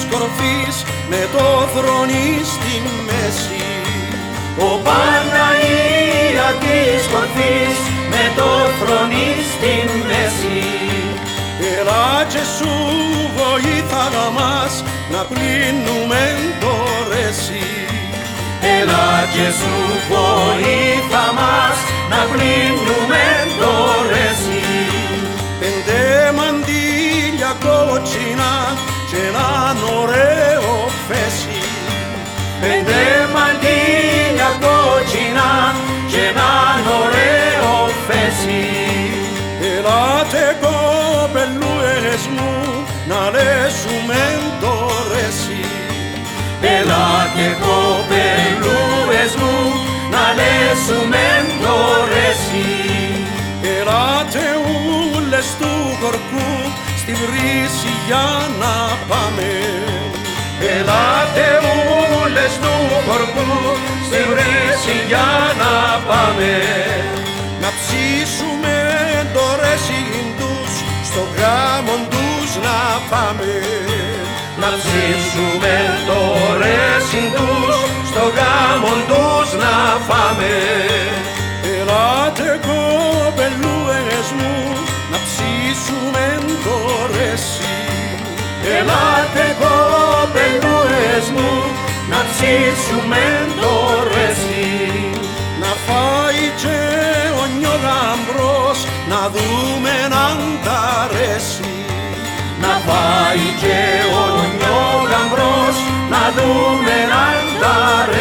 της κορφής με το θρονί στη μέση. Ο Παναγία της κορφής με το θρονί στη μέση. Έλα και σου βοήθα μας να πλύνουμε το ρεσί. Έλα και σου βοήθα μας να πλύνουμε το Ελάτε κοπελούες μου να λέσουμε το ρεσί. Ελάτε ούλες του κορκού στη βρύση για να πάμε. Ελάτε ούλες του κορκού στη βρύση για να πάμε. Να ψήσουμε το ρεσί τους στο γάμο τους να πάμε. Να ψήσουμε το ρέσιν τους στο γάμο τους να φάμε. Ελάτε κοπελούες μου να ψήσουμε το ρεσί. Ελάτε κοπελούες μου να ψήσουμε το ρεσί. Να φάει και ο νιογαμπρός να δούμε αν τα αρέσει. Να φάει και ο tú me altaré.